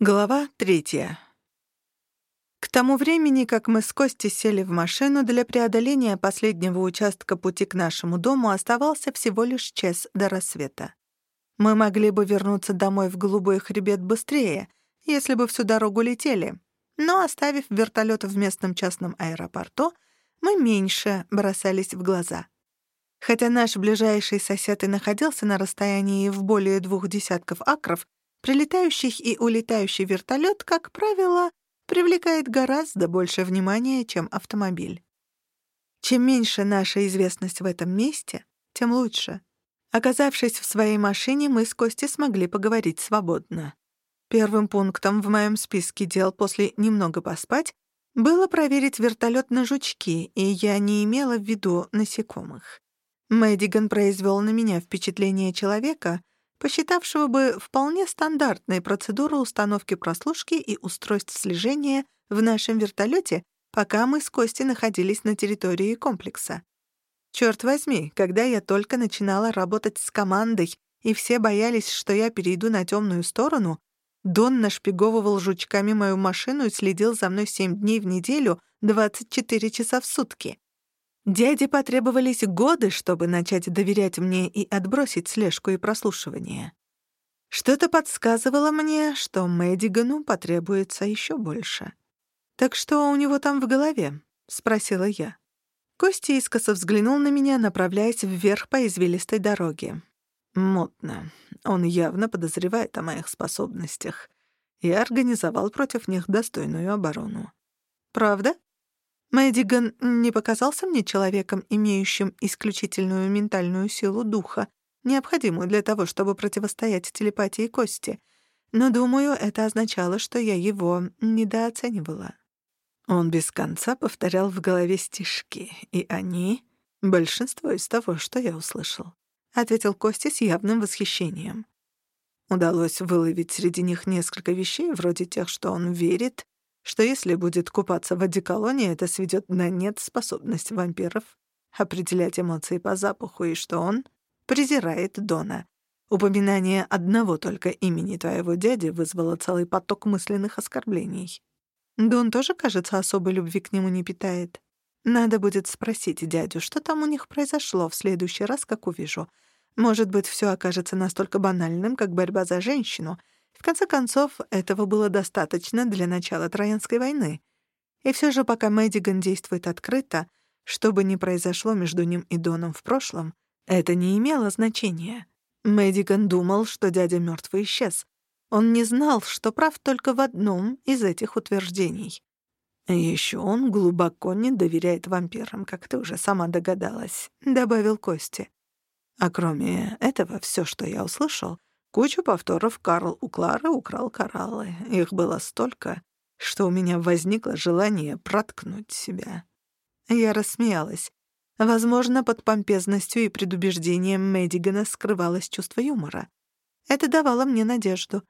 Глава третья. К тому времени, как мы с Костей сели в машину, для преодоления последнего участка пути к нашему дому оставался всего лишь час до рассвета. Мы могли бы вернуться домой в Голубой хребет быстрее, если бы всю дорогу летели, но, оставив вертолет в местном частном аэропорту, мы меньше бросались в глаза. Хотя наш ближайший сосед и находился на расстоянии в более двух десятков акров, Прилетающий и улетающий вертолет, как правило, привлекает гораздо больше внимания, чем автомобиль. Чем меньше наша известность в этом месте, тем лучше. Оказавшись в своей машине, мы с Костей смогли поговорить свободно. Первым пунктом в моем списке дел после «немного поспать» было проверить вертолет на жучки, и я не имела в виду насекомых. Мэддиган произвел на меня впечатление человека, посчитавшего бы вполне стандартной процедуру установки прослушки и устройств слежения в нашем вертолете, пока мы с Костей находились на территории комплекса. Черт возьми, когда я только начинала работать с командой, и все боялись, что я перейду на темную сторону, Дон нашпиговывал жучками мою машину и следил за мной семь дней в неделю, 24 часа в сутки. Дяде потребовались годы, чтобы начать доверять мне и отбросить слежку и прослушивание. Что-то подсказывало мне, что Мэдигану потребуется еще больше. «Так что у него там в голове?» — спросила я. Костя искоса взглянул на меня, направляясь вверх по извилистой дороге. Мутно. Он явно подозревает о моих способностях. Я организовал против них достойную оборону. «Правда?» Мэддиган не показался мне человеком, имеющим исключительную ментальную силу духа, необходимую для того, чтобы противостоять телепатии Кости, но, думаю, это означало, что я его недооценивала. Он без конца повторял в голове стишки, и они — большинство из того, что я услышал, — ответил Костя с явным восхищением. Удалось выловить среди них несколько вещей, вроде тех, что он верит что если будет купаться в одеколоне, это сведет на нет способность вампиров определять эмоции по запаху, и что он презирает Дона. Упоминание одного только имени твоего дяди вызвало целый поток мысленных оскорблений. Дон тоже, кажется, особой любви к нему не питает. Надо будет спросить дядю, что там у них произошло в следующий раз, как увижу. Может быть, все окажется настолько банальным, как борьба за женщину — в конце концов, этого было достаточно для начала Троянской войны. И все же, пока Мэддиган действует открыто, что бы ни произошло между ним и Доном в прошлом, это не имело значения. Мэддиган думал, что дядя мертв и исчез. Он не знал, что прав только в одном из этих утверждений. Еще он глубоко не доверяет вампирам, как ты уже сама догадалась», — добавил Кости. А кроме этого, все, что я услышал, Кучу повторов Карл у Клары украл кораллы. Их было столько, что у меня возникло желание проткнуть себя. Я рассмеялась. Возможно, под помпезностью и предубеждением Мэддигана скрывалось чувство юмора. Это давало мне надежду.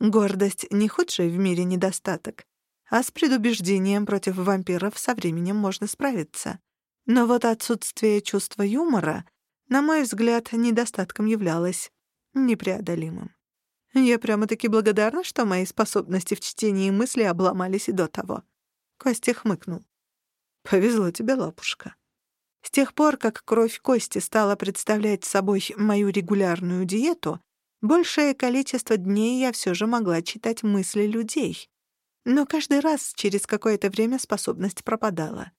Гордость — не худший в мире недостаток, а с предубеждением против вампиров со временем можно справиться. Но вот отсутствие чувства юмора, на мой взгляд, недостатком являлось непреодолимым. Я прямо-таки благодарна, что мои способности в чтении мысли обломались и до того. Костя хмыкнул. «Повезло тебе, лапушка». С тех пор, как кровь Кости стала представлять собой мою регулярную диету, большее количество дней я все же могла читать мысли людей. Но каждый раз через какое-то время способность пропадала.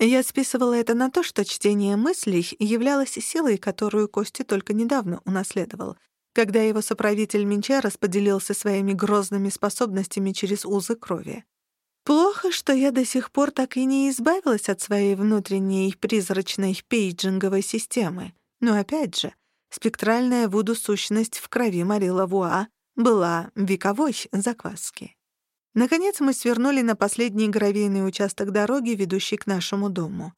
Я списывала это на то, что чтение мыслей являлось силой, которую Кости только недавно унаследовал, когда его соправитель Минча расподелился своими грозными способностями через узы крови. Плохо, что я до сих пор так и не избавилась от своей внутренней призрачной пейджинговой системы. Но опять же, спектральная вуду-сущность в крови Мари Лавуа была вековой закваски. Наконец мы свернули на последний гравийный участок дороги, ведущий к нашему дому.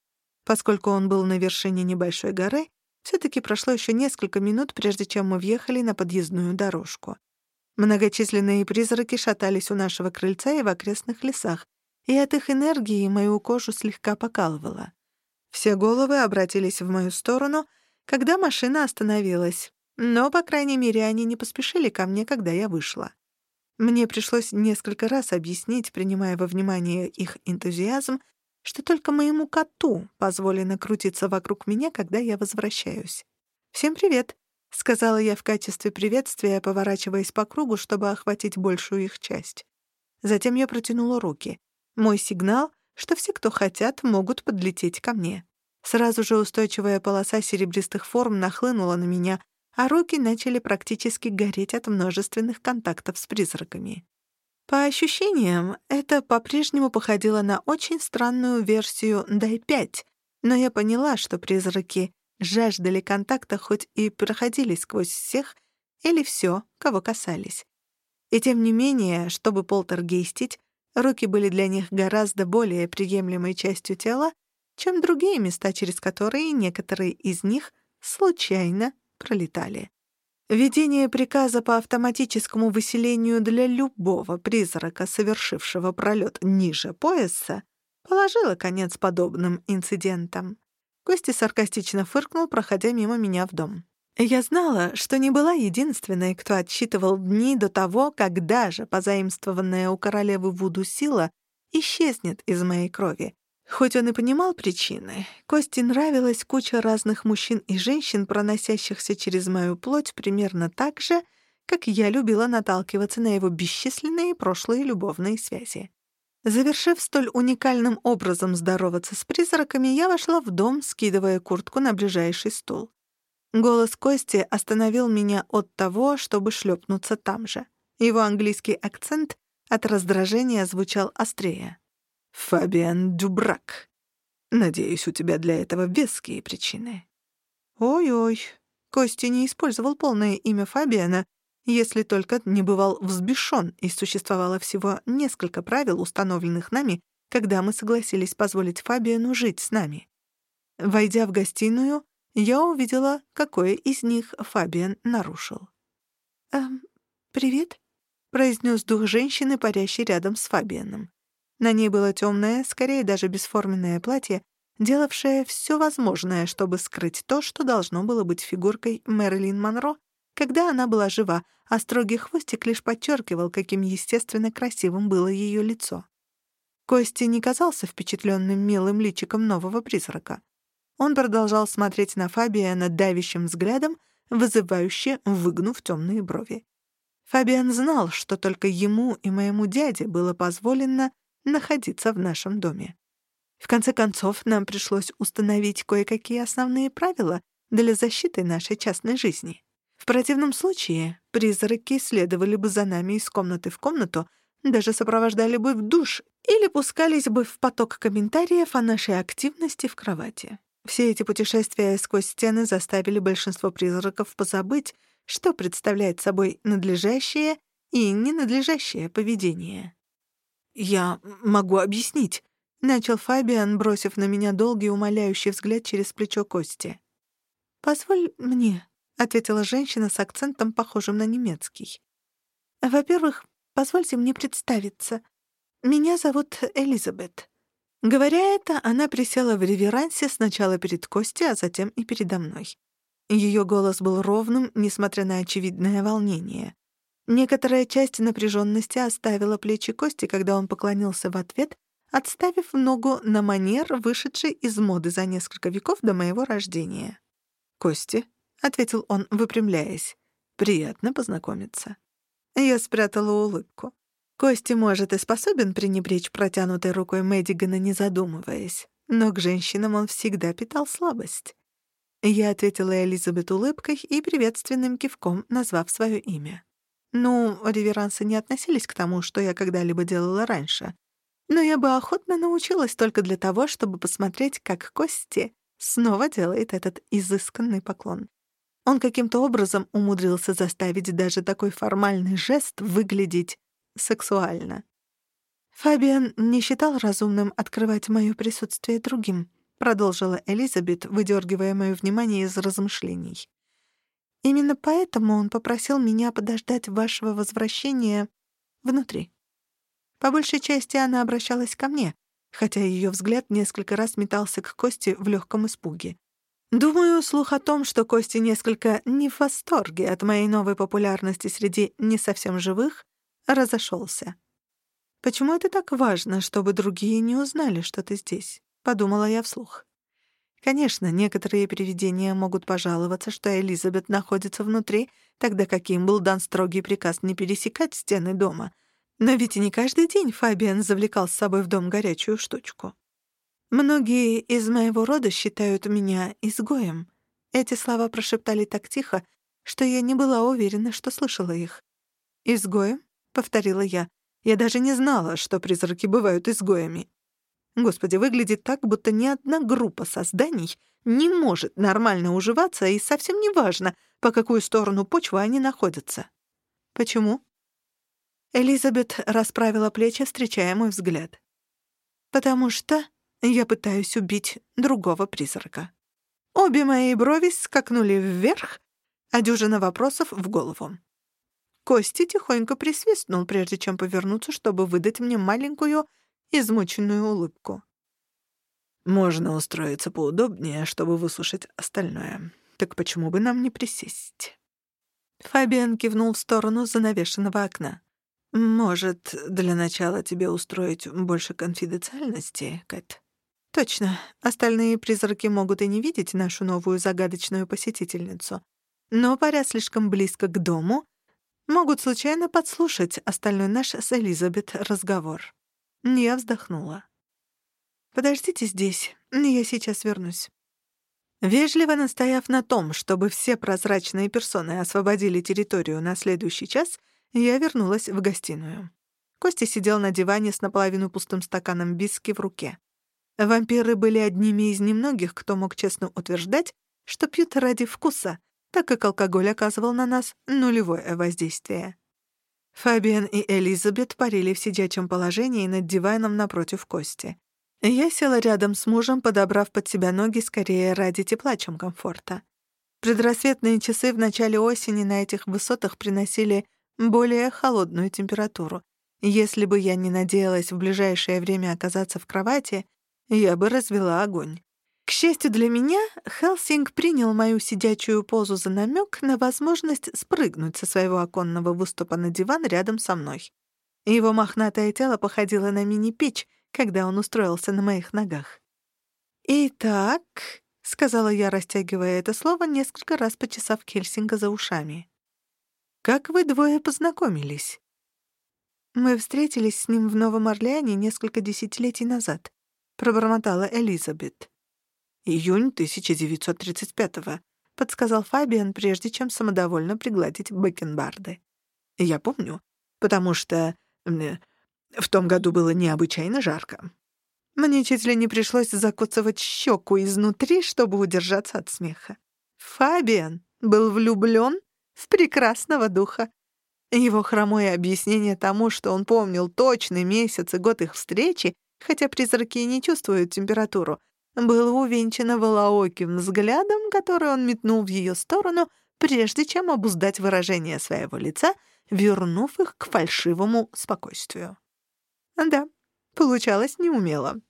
Поскольку он был на вершине небольшой горы, все-таки прошло еще несколько минут, прежде чем мы въехали на подъездную дорожку. Многочисленные призраки шатались у нашего крыльца и в окрестных лесах, и от их энергии мою кожу слегка покалывало. Все головы обратились в мою сторону, когда машина остановилась, но, по крайней мере, они не поспешили ко мне, когда я вышла. Мне пришлось несколько раз объяснить, принимая во внимание их энтузиазм, что только моему коту позволено крутиться вокруг меня, когда я возвращаюсь. «Всем привет», — сказала я в качестве приветствия, поворачиваясь по кругу, чтобы охватить большую их часть. Затем я протянула руки. Мой сигнал, что все, кто хотят, могут подлететь ко мне. Сразу же устойчивая полоса серебристых форм нахлынула на меня, а руки начали практически гореть от множественных контактов с призраками. По ощущениям, это по-прежнему походило на очень странную версию «Дай-5», но я поняла, что призраки жаждали контакта хоть и проходили сквозь всех или все, кого касались. И тем не менее, чтобы полтергейстить, руки были для них гораздо более приемлемой частью тела, чем другие места, через которые некоторые из них случайно пролетали. Введение приказа по автоматическому выселению для любого призрака, совершившего пролет ниже пояса, положило конец подобным инцидентам. Костя саркастично фыркнул, проходя мимо меня в дом. Я знала, что не была единственной, кто отсчитывал дни до того, когда же позаимствованная у королевы Вуду сила исчезнет из моей крови, Хоть он и понимал причины, Косте нравилась куча разных мужчин и женщин, проносящихся через мою плоть примерно так же, как я любила наталкиваться на его бесчисленные прошлые любовные связи. Завершив столь уникальным образом здороваться с призраками, я вошла в дом, скидывая куртку на ближайший стул. Голос Кости остановил меня от того, чтобы шлепнуться там же. Его английский акцент от раздражения звучал острее. Фабиан Дюбрак. Надеюсь, у тебя для этого веские причины. Ой-ой, Костя не использовал полное имя Фабиана, если только не бывал взбешён, и существовало всего несколько правил, установленных нами, когда мы согласились позволить Фабиану жить с нами. Войдя в гостиную, я увидела, какое из них Фабиан нарушил. «Эм, привет», — произнес дух женщины, парящей рядом с Фабианом. На ней было темное, скорее даже бесформенное платье, делавшее все возможное, чтобы скрыть то, что должно было быть фигуркой Мэрилин Монро, когда она была жива, а строгий хвостик лишь подчеркивал, каким естественно красивым было ее лицо. Кости не казался впечатленным милым личиком нового призрака. Он продолжал смотреть на Фабиана давящим взглядом, вызывающе выгнув темные брови. Фабиан знал, что только ему и моему дяде было позволено находиться в нашем доме. В конце концов, нам пришлось установить кое-какие основные правила для защиты нашей частной жизни. В противном случае призраки следовали бы за нами из комнаты в комнату, даже сопровождали бы в душ или пускались бы в поток комментариев о нашей активности в кровати. Все эти путешествия сквозь стены заставили большинство призраков позабыть, что представляет собой надлежащее и ненадлежащее поведение. «Я могу объяснить», — начал Фабиан, бросив на меня долгий умоляющий взгляд через плечо Кости. «Позволь мне», — ответила женщина с акцентом, похожим на немецкий. «Во-первых, позвольте мне представиться. Меня зовут Элизабет». Говоря это, она присела в реверансе сначала перед Костей, а затем и передо мной. Ее голос был ровным, несмотря на очевидное волнение. Некоторая часть напряженности оставила плечи Кости, когда он поклонился в ответ, отставив ногу на манер, вышедший из моды за несколько веков до моего рождения. «Кости», — ответил он, выпрямляясь, — «приятно познакомиться». Я спрятала улыбку. Кости, может, и способен пренебречь протянутой рукой Мэддигана, не задумываясь, но к женщинам он всегда питал слабость. Я ответила Элизабет улыбкой и приветственным кивком, назвав свое имя. Ну, реверансы не относились к тому, что я когда-либо делала раньше. Но я бы охотно научилась только для того, чтобы посмотреть, как Кости снова делает этот изысканный поклон. Он каким-то образом умудрился заставить даже такой формальный жест выглядеть сексуально. «Фабиан не считал разумным открывать моё присутствие другим», продолжила Элизабет, выдергивая моё внимание из размышлений. Именно поэтому он попросил меня подождать вашего возвращения внутри. По большей части она обращалась ко мне, хотя ее взгляд несколько раз метался к Косте в легком испуге. Думаю, слух о том, что Кости несколько не в восторге от моей новой популярности среди не совсем живых, разошелся. «Почему это так важно, чтобы другие не узнали, что ты здесь?» — подумала я вслух. Конечно, некоторые привидения могут пожаловаться, что Элизабет находится внутри, тогда как им был дан строгий приказ не пересекать стены дома. Но ведь и не каждый день Фабиан завлекал с собой в дом горячую штучку. Многие из моего рода считают меня изгоем. Эти слова прошептали так тихо, что я не была уверена, что слышала их. «Изгоем?» — повторила я. «Я даже не знала, что призраки бывают изгоями». Господи, выглядит так, будто ни одна группа созданий не может нормально уживаться, и совсем не важно, по какую сторону почвы они находятся. Почему? Элизабет расправила плечи, встречая мой взгляд. «Потому что я пытаюсь убить другого призрака». Обе мои брови скакнули вверх, а дюжина вопросов в голову. Кости тихонько присвистнул, прежде чем повернуться, чтобы выдать мне маленькую, измученную улыбку. «Можно устроиться поудобнее, чтобы выслушать остальное. Так почему бы нам не присесть?» Фабиан кивнул в сторону занавешенного окна. «Может, для начала тебе устроить больше конфиденциальности, Кэт?» «Точно. Остальные призраки могут и не видеть нашу новую загадочную посетительницу. Но, паря слишком близко к дому, могут случайно подслушать остальной наш с Элизабет разговор». Я вздохнула. «Подождите здесь, я сейчас вернусь». Вежливо настояв на том, чтобы все прозрачные персоны освободили территорию на следующий час, я вернулась в гостиную. Костя сидел на диване с наполовину пустым стаканом виски в руке. Вампиры были одними из немногих, кто мог честно утверждать, что пьют ради вкуса, так как алкоголь оказывал на нас нулевое воздействие. Фабиан и Элизабет парили в сидячем положении над диваном напротив Кости. Я села рядом с мужем, подобрав под себя ноги скорее ради тепла, чем комфорта. Предрассветные часы в начале осени на этих высотах приносили более холодную температуру. Если бы я не надеялась в ближайшее время оказаться в кровати, я бы развела огонь. К счастью для меня, Хелсинг принял мою сидячую позу за намек на возможность спрыгнуть со своего оконного выступа на диван рядом со мной. Его мохнатое тело походило на мини-печь, когда он устроился на моих ногах. «Итак», — сказала я, растягивая это слово, несколько раз почесав Хельсинга за ушами. «Как вы двое познакомились?» «Мы встретились с ним в Новом Орлеане несколько десятилетий назад», — пробормотала Элизабет. «Июнь 1935-го», — подсказал Фабиан, прежде чем самодовольно пригладить бакенбарды. «Я помню, потому что в том году было необычайно жарко. Мне чуть ли не пришлось закуцывать щеку изнутри, чтобы удержаться от смеха. Фабиан был влюблён в прекрасного духа. Его хромое объяснение тому, что он помнил точный месяц и год их встречи, хотя призраки и не чувствуют температуру, было увенчано волооким взглядом, который он метнул в её сторону, прежде чем обуздать выражение своего лица, вернув их к фальшивому спокойствию. Да, получалось неумело.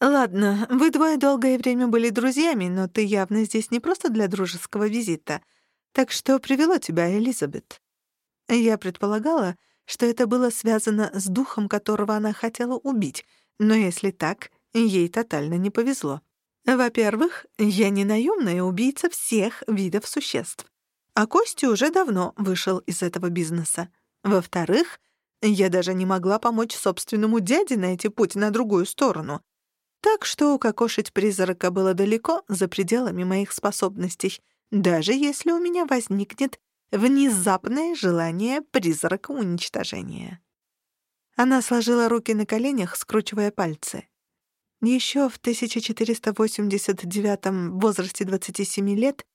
«Ладно, вы двое долгое время были друзьями, но ты явно здесь не просто для дружеского визита. Так что привело тебя Элизабет?» Я предполагала, что это было связано с духом, которого она хотела убить, но если так, ей тотально не повезло. Во-первых, я не наемная убийца всех видов существ, а Костя уже давно вышел из этого бизнеса. Во-вторых, я даже не могла помочь собственному дяде найти путь на другую сторону. Так что укокошить призрака было далеко за пределами моих способностей, даже если у меня возникнет внезапное желание призрака уничтожения. Она сложила руки на коленях, скручивая пальцы. Еще в 1489 в возрасте 27 лет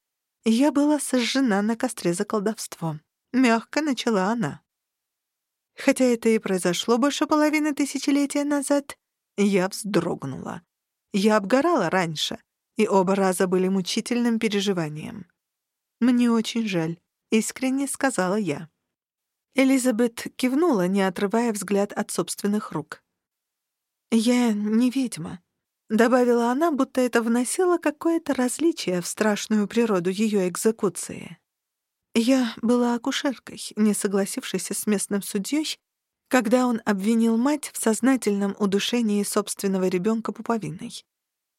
я была сожжена на костре за колдовство. Мягко начала она. Хотя это и произошло больше половины тысячелетия назад, я вздрогнула. Я обгорала раньше, и оба раза были мучительным переживанием. «Мне очень жаль», — искренне сказала я. Элизабет кивнула, не отрывая взгляд от собственных рук. «Я не ведьма», — добавила она, будто это вносило какое-то различие в страшную природу ее экзекуции. Я была акушеркой, не согласившейся с местным судьей, когда он обвинил мать в сознательном удушении собственного ребенка пуповиной.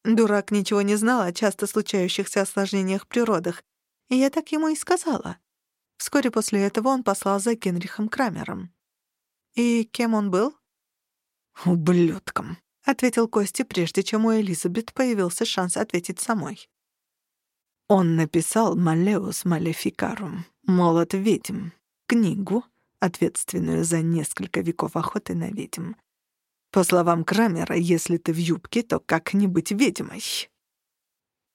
Дурак ничего не знал о часто случающихся осложнениях при родах, и я так ему и сказала. Вскоре после этого он послал за Генрихом Крамером. «И кем он был?» «Ублюдком», — ответил Костя, прежде чем у Элизабет появился шанс ответить самой. Он написал «Малеус Малефикарум» — «Молот ведьм», книгу, ответственную за несколько веков охоты на ведьм. По словам Крамера, если ты в юбке, то как не быть ведьмой?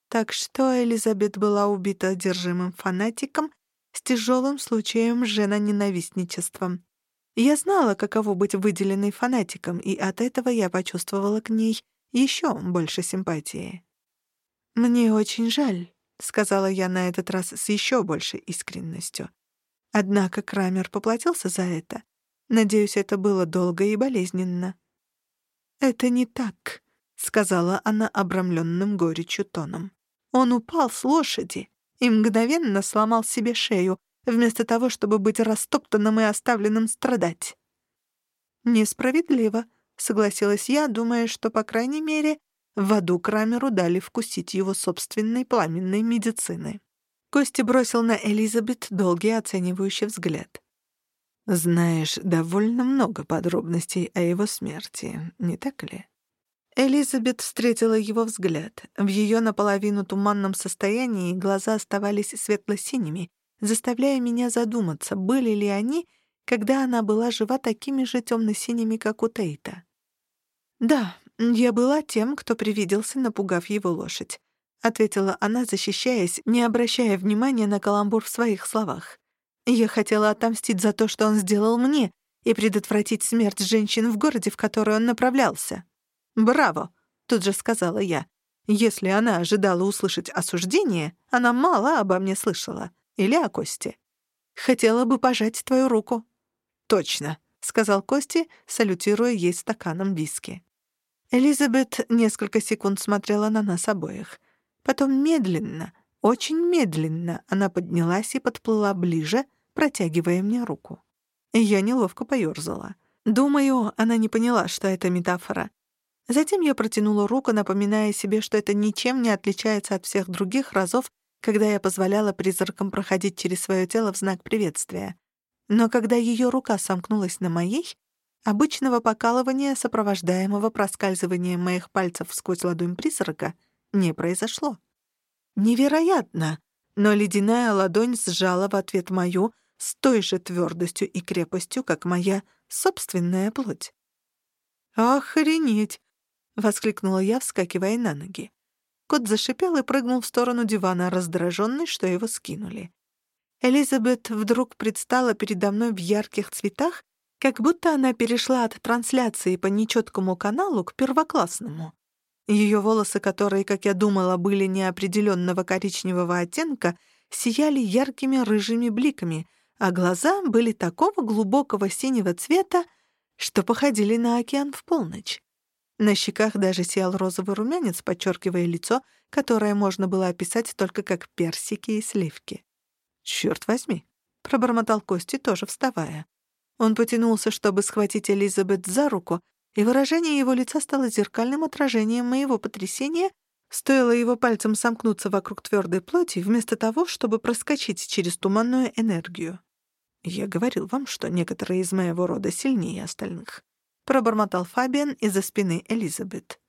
Так что Элизабет была убита одержимым фанатиком с тяжелым случаем жена-ненавистничеством. Я знала, каково быть выделенной фанатиком, и от этого я почувствовала к ней еще больше симпатии. «Мне очень жаль», — сказала я на этот раз с еще большей искренностью. Однако Крамер поплатился за это. Надеюсь, это было долго и болезненно. «Это не так», — сказала она обрамленным горечью тоном. Он упал с лошади и мгновенно сломал себе шею, вместо того, чтобы быть растоптанным и оставленным страдать. «Несправедливо», — согласилась я, думая, что, по крайней мере, в аду Крамеру дали вкусить его собственной пламенной медицины. Костя бросил на Элизабет долгий оценивающий взгляд. «Знаешь довольно много подробностей о его смерти, не так ли?» Элизабет встретила его взгляд. В ее наполовину туманном состоянии глаза оставались светло-синими, заставляя меня задуматься, были ли они, когда она была жива такими же темно-синими, как у Тейта. «Да, я была тем, кто привиделся, напугав его лошадь», — ответила она, защищаясь, не обращая внимания на каламбур в своих словах. «Я хотела отомстить за то, что он сделал мне, и предотвратить смерть женщин в городе, в который он направлялся». «Браво!» — тут же сказала я. Если она ожидала услышать осуждение, она мало обо мне слышала. Или о Косте. Хотела бы пожать твою руку. «Точно», — сказал Кости, салютируя ей стаканом виски. Элизабет несколько секунд смотрела на нас обоих. Потом медленно, очень медленно она поднялась и подплыла ближе, протягивая мне руку. Я неловко поёрзала. Думаю, она не поняла, что это метафора. Затем я протянула руку, напоминая себе, что это ничем не отличается от всех других разов, когда я позволяла призракам проходить через свое тело в знак приветствия. Но когда ее рука сомкнулась на моей, обычного покалывания, сопровождаемого проскальзыванием моих пальцев сквозь ладонь призрака, не произошло. Невероятно! Но ледяная ладонь сжала в ответ мою с той же твердостью и крепостью, как моя собственная плоть. «Охренеть!» — воскликнула я, вскакивая на ноги. Кот зашипел и прыгнул в сторону дивана, раздраженный, что его скинули. Элизабет вдруг предстала передо мной в ярких цветах, как будто она перешла от трансляции по нечеткому каналу к первоклассному. Ее волосы, которые, как я думала, были неопределенного коричневого оттенка, сияли яркими рыжими бликами, а глаза были такого глубокого синего цвета, что походили на океан в полночь. На щеках даже сиял розовый румянец, подчеркивая лицо, которое можно было описать только как персики и сливки. «Чёрт возьми!» — пробормотал Кости, тоже вставая. Он потянулся, чтобы схватить Элизабет за руку, и выражение его лица стало зеркальным отражением моего потрясения, стоило его пальцем сомкнуться вокруг твердой плоти, вместо того, чтобы проскочить через туманную энергию. Я говорил вам, что некоторые из моего рода сильнее остальных пробормотал Фабиан из-за спины Элизабет.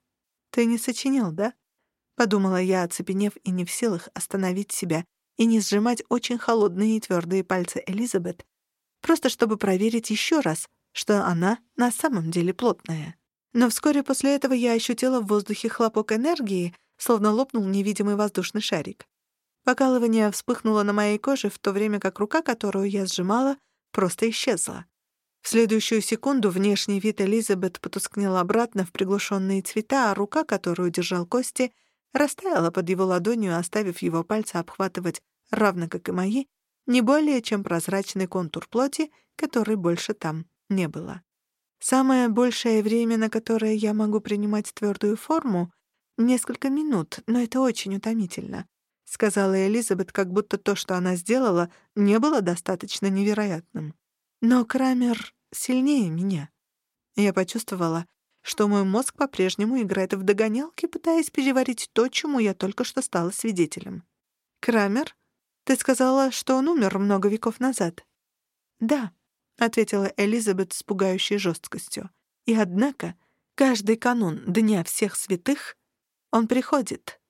«Ты не сочинил, да?» — подумала я, оцепенев и не в силах остановить себя и не сжимать очень холодные и твердые пальцы Элизабет, просто чтобы проверить еще раз, что она на самом деле плотная. Но вскоре после этого я ощутила в воздухе хлопок энергии, словно лопнул невидимый воздушный шарик. Покалывание вспыхнуло на моей коже, в то время как рука, которую я сжимала, просто исчезла. В следующую секунду внешний вид Элизабет потускнел обратно в приглушенные цвета, а рука, которую держал Кости, растаяла под его ладонью, оставив его пальцы обхватывать, равно как и мои, не более чем прозрачный контур плоти, который больше там не было. Самое большее время, на которое я могу принимать твердую форму — несколько минут, но это очень утомительно. сказала Элизабет, как будто то, что она сделала, не было достаточно невероятным. Но Крамер сильнее меня. Я почувствовала, что мой мозг по-прежнему играет в догонялки, пытаясь переварить то, чему я только что стала свидетелем. «Крамер, ты сказала, что он умер много веков назад?» «Да», — ответила Элизабет с пугающей жесткостью. «И однако, каждый канун Дня всех святых он приходит».